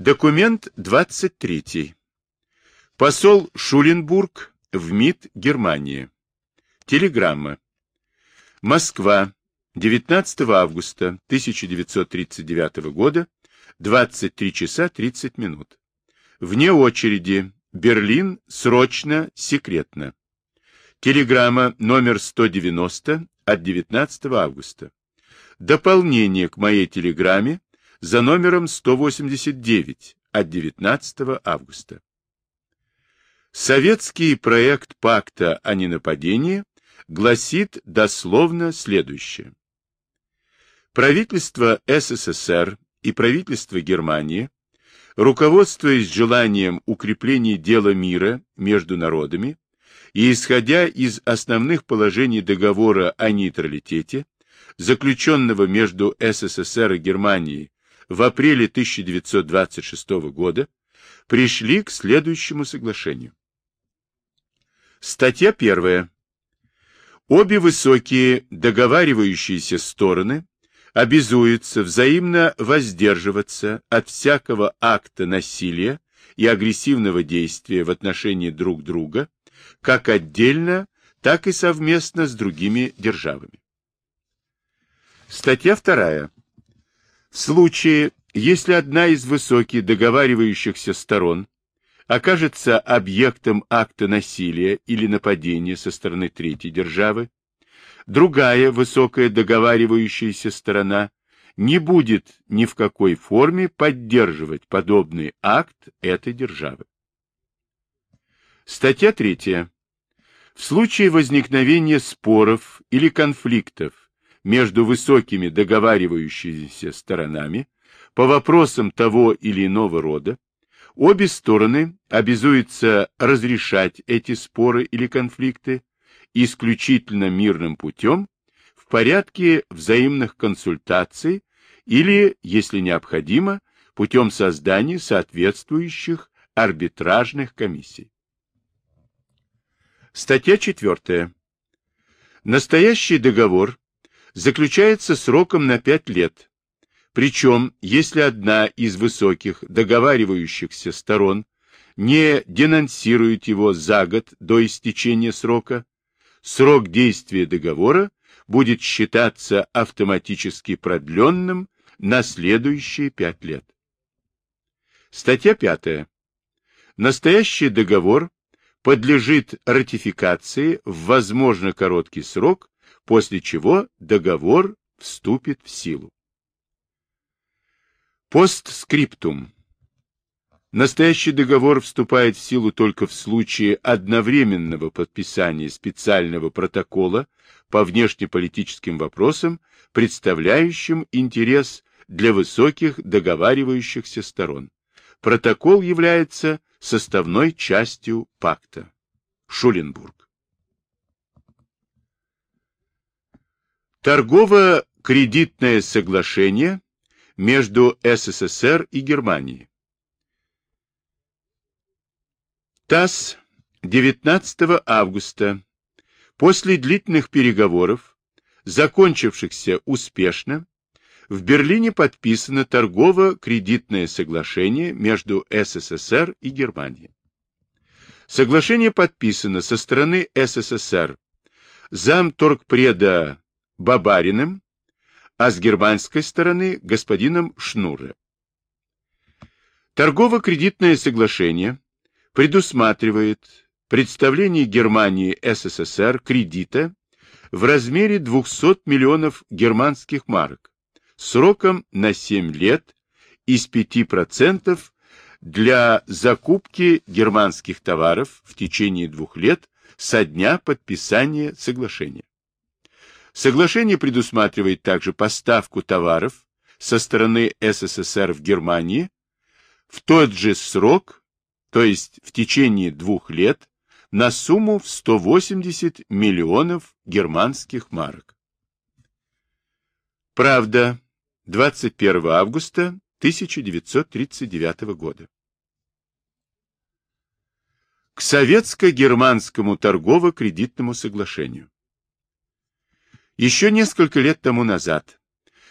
Документ 23. Посол Шуленбург в МИД Германии. Телеграмма. Москва. 19 августа 1939 года. 23 часа 30 минут. Вне очереди. Берлин. Срочно. Секретно. Телеграмма номер 190 от 19 августа. Дополнение к моей телеграмме за номером 189 от 19 августа. Советский проект пакта о ненападении гласит дословно следующее. Правительство СССР и правительство Германии, руководствуясь желанием укрепления дела мира между народами и исходя из основных положений договора о нейтралитете, заключенного между СССР и Германией в апреле 1926 года пришли к следующему соглашению. Статья первая. Обе высокие договаривающиеся стороны обязуются взаимно воздерживаться от всякого акта насилия и агрессивного действия в отношении друг друга, как отдельно, так и совместно с другими державами. Статья вторая. В случае, если одна из высоких договаривающихся сторон окажется объектом акта насилия или нападения со стороны третьей державы, другая высокая договаривающаяся сторона не будет ни в какой форме поддерживать подобный акт этой державы. Статья 3. В случае возникновения споров или конфликтов между высокими договаривающимися сторонами по вопросам того или иного рода, обе стороны обязуются разрешать эти споры или конфликты исключительно мирным путем в порядке взаимных консультаций или, если необходимо, путем создания соответствующих арбитражных комиссий. Статья 4. Настоящий договор заключается сроком на пять лет. Причем, если одна из высоких договаривающихся сторон не денонсирует его за год до истечения срока, срок действия договора будет считаться автоматически продленным на следующие пять лет. Статья 5. Настоящий договор подлежит ратификации в возможно короткий срок после чего договор вступит в силу. Постскриптум. Настоящий договор вступает в силу только в случае одновременного подписания специального протокола по внешнеполитическим вопросам, представляющим интерес для высоких договаривающихся сторон. Протокол является составной частью пакта. Шуленбург. Торгово-кредитное соглашение между СССР и Германией. ТАСС 19 августа. После длительных переговоров, закончившихся успешно, в Берлине подписано торгово-кредитное соглашение между СССР и Германией. Соглашение подписано со стороны СССР замторгпреда Бабариным, а с германской стороны господином Шнуре. Торгово-кредитное соглашение предусматривает представление Германии СССР кредита в размере 200 миллионов германских марок сроком на 7 лет из 5% для закупки германских товаров в течение двух лет со дня подписания соглашения. Соглашение предусматривает также поставку товаров со стороны СССР в Германии в тот же срок, то есть в течение двух лет, на сумму в 180 миллионов германских марок. Правда, 21 августа 1939 года. К советско-германскому торгово-кредитному соглашению. Еще несколько лет тому назад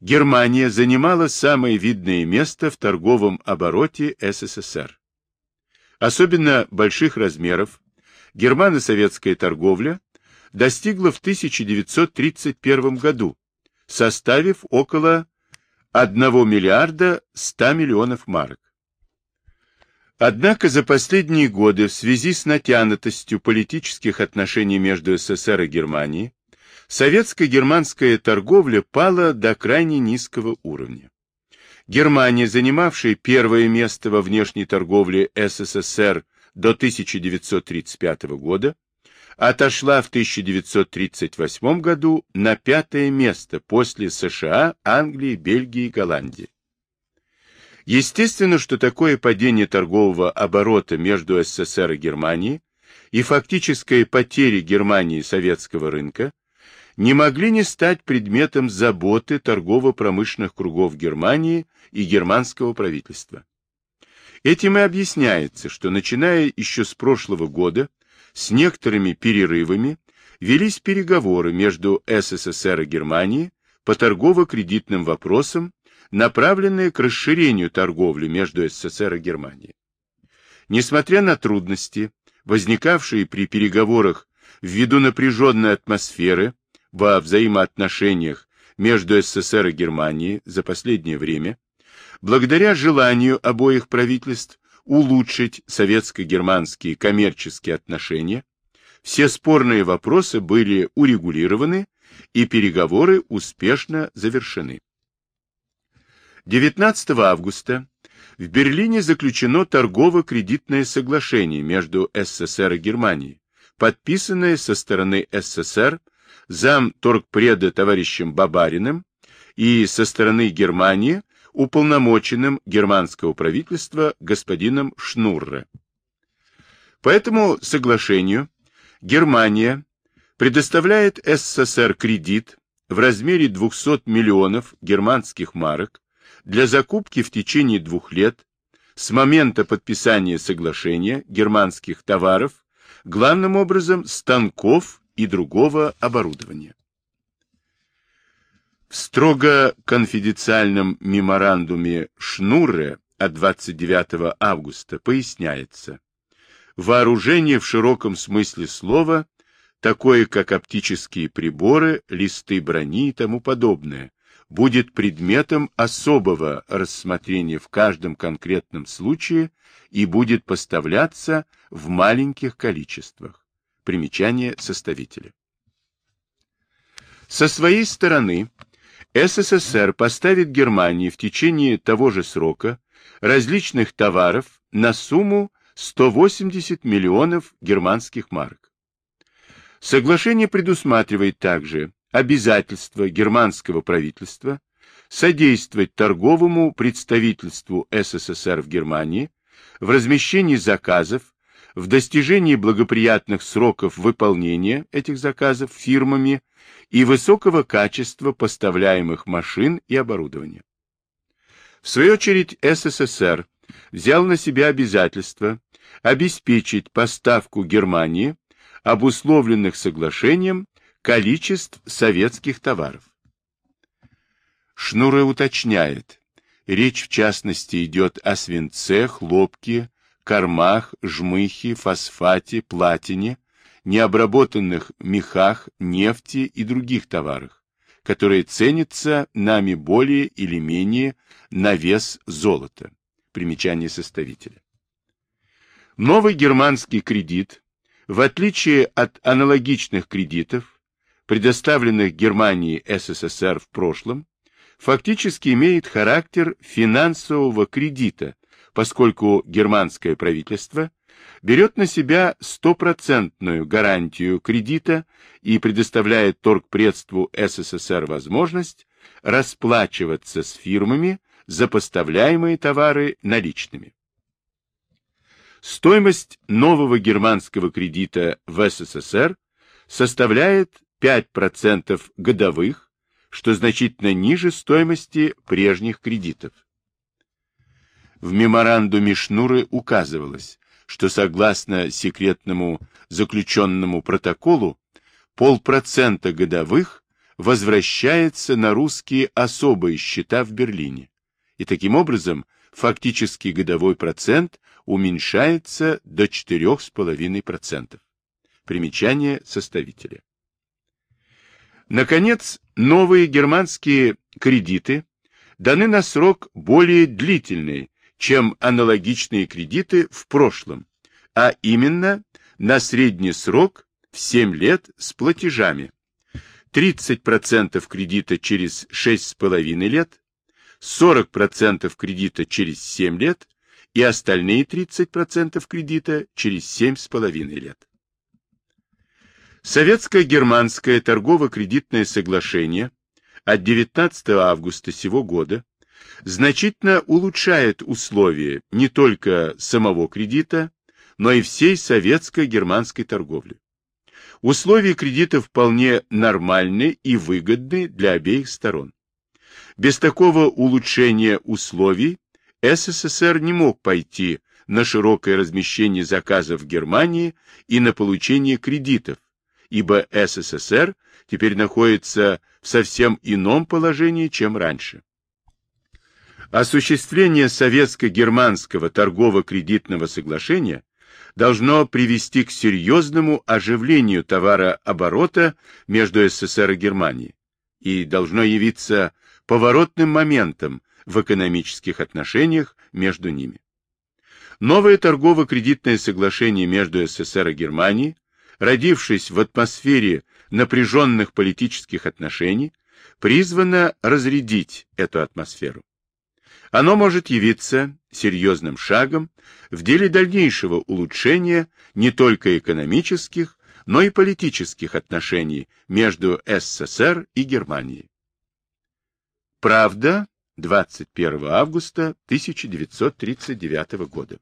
Германия занимала самое видное место в торговом обороте СССР. Особенно больших размеров германо-советская торговля достигла в 1931 году, составив около 1 миллиарда 100 миллионов марок. Однако за последние годы в связи с натянутостью политических отношений между СССР и Германией советско-германская торговля пала до крайне низкого уровня. Германия, занимавшая первое место во внешней торговле СССР до 1935 года, отошла в 1938 году на пятое место после США, Англии, Бельгии и Голландии. Естественно, что такое падение торгового оборота между СССР и Германией и фактическая потеря Германии советского рынка не могли не стать предметом заботы торгово-промышленных кругов Германии и германского правительства. Этим и объясняется, что начиная еще с прошлого года с некоторыми перерывами велись переговоры между СССР и Германией по торгово-кредитным вопросам, направленные к расширению торговли между СССР и Германией. Несмотря на трудности, возникавшие при переговорах ввиду напряженной атмосферы во взаимоотношениях между СССР и Германией за последнее время, благодаря желанию обоих правительств улучшить советско-германские коммерческие отношения, все спорные вопросы были урегулированы и переговоры успешно завершены. 19 августа в Берлине заключено торгово-кредитное соглашение между СССР и Германией, подписанное со стороны СССР зам торгпреда товарищем Бабариным и со стороны Германии уполномоченным германского правительства господином Шнурре. По этому соглашению Германия предоставляет СССР кредит в размере 200 миллионов германских марок для закупки в течение двух лет с момента подписания соглашения германских товаров, главным образом станков и другого оборудования. В строго конфиденциальном меморандуме Шнурре от 29 августа поясняется, вооружение в широком смысле слова, такое как оптические приборы, листы брони и тому подобное, будет предметом особого рассмотрения в каждом конкретном случае и будет поставляться в маленьких количествах. Примечание составителя. Со своей стороны, СССР поставит Германии в течение того же срока различных товаров на сумму 180 миллионов германских марок. Соглашение предусматривает также обязательство германского правительства содействовать торговому представительству СССР в Германии в размещении заказов, в достижении благоприятных сроков выполнения этих заказов фирмами и высокого качества поставляемых машин и оборудования. В свою очередь СССР взял на себя обязательство обеспечить поставку Германии обусловленных соглашением количеств советских товаров. Шнуре уточняет, речь в частности идет о свинце, хлопке, кормах, жмыхе, фосфате, платине, необработанных мехах, нефти и других товарах, которые ценятся нами более или менее на вес золота. Примечание составителя. Новый германский кредит, в отличие от аналогичных кредитов, предоставленных Германии СССР в прошлом, фактически имеет характер финансового кредита, поскольку германское правительство берет на себя стопроцентную гарантию кредита и предоставляет торгпредству СССР возможность расплачиваться с фирмами за поставляемые товары наличными. Стоимость нового германского кредита в СССР составляет 5% годовых, что значительно ниже стоимости прежних кредитов. В меморандуме Шнуры указывалось, что согласно секретному заключенному протоколу полпроцента годовых возвращается на русские особые счета в Берлине, и таким образом фактический годовой процент уменьшается до 4,5%. Примечание составителя. Наконец, новые германские кредиты даны на срок более длительный, чем аналогичные кредиты в прошлом, а именно на средний срок в 7 лет с платежами. 30% кредита через 6,5 лет, 40% кредита через 7 лет и остальные 30% кредита через 7,5 лет. Советско-германское торгово-кредитное соглашение от 19 августа сего года значительно улучшает условия не только самого кредита, но и всей советско-германской торговли. Условия кредита вполне нормальны и выгодны для обеих сторон. Без такого улучшения условий СССР не мог пойти на широкое размещение заказов в Германии и на получение кредитов, ибо СССР теперь находится в совсем ином положении, чем раньше. Осуществление советско-германского торгово-кредитного соглашения должно привести к серьезному оживлению товарооборота между СССР и Германией и должно явиться поворотным моментом в экономических отношениях между ними. Новое торгово-кредитное соглашение между СССР и Германией родившись в атмосфере напряженных политических отношений, призвано разрядить эту атмосферу. Оно может явиться серьезным шагом в деле дальнейшего улучшения не только экономических, но и политических отношений между СССР и Германией. Правда, 21 августа 1939 года.